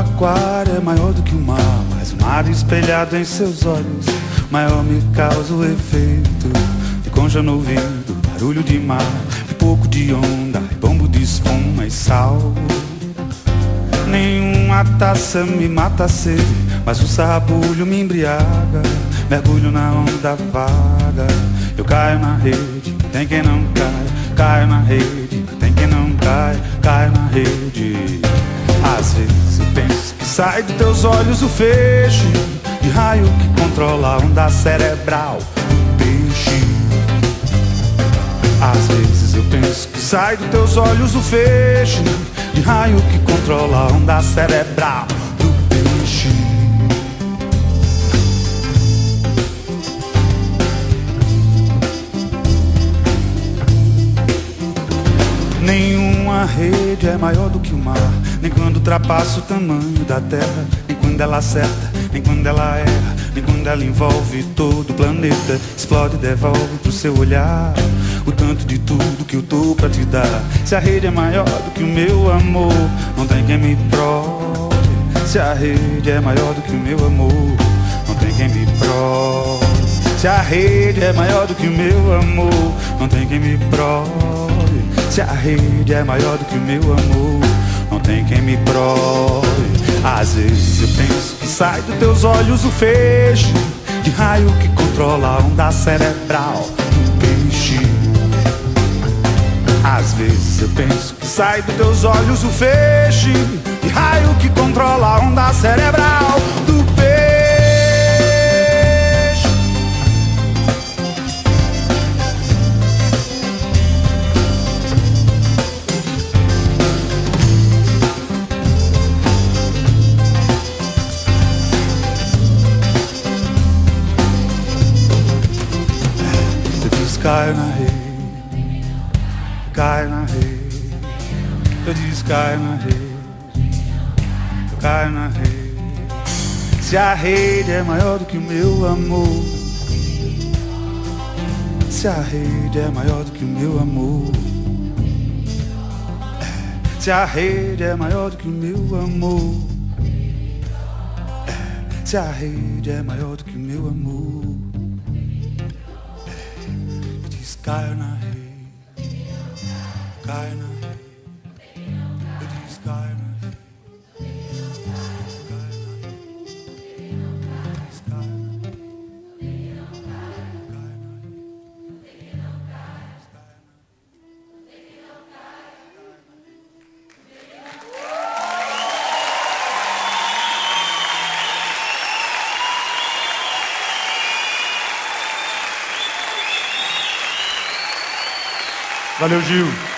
Aquário é maior do que o mar, mas o mar espelhado em seus olhos, maior me causa o efeito de concha no ouvido, barulho de mar, pouco de onda, bombo de espuma e sal. Nenhuma taça me mata a sede, mas o sabulho me embriaga. Mergulho na onda vaga, eu caio na rede, tem quem não cai, caio na rede, tem quem não cai, caio na rede. Às vezes eu penso que sai dos teus olhos o feixe de raio que controla a onda cerebral do peixe. Às vezes eu penso que sai dos teus olhos o feixe de raio que controla a onda cerebral do peixe. Nenhuma rede é maior do que o mar, nem quando ultrapassa o tamanho da terra, nem quando ela acerta, nem quando ela erra, nem quando ela envolve todo o planeta, explode e devolve pro seu olhar o tanto de tudo que eu tô pra te dar. Se a rede é maior do que o meu amor, não tem quem me prove. Se a rede é maior do que o meu amor, não tem quem me prove. Se a rede é maior do que o meu amor, não tem quem me prove. Se a rede é maior do que o meu amor, não tem quem me prove. Às vezes eu penso que sai dos teus olhos o feixe de raio que controla a onda cerebral do peixe. Às vezes eu penso que sai dos teus olhos o feixe de raio que controla a onda cerebral Caio na rede, caio na rede. Eu disse caio na rede, eu caio na rede. Se a rede é maior do que o meu amor, se a rede é maior do que o meu amor, é. se a rede é maior do que o meu amor, é. se a rede é maior do que o meu amor. Eu disse caio na Valeu, Gil.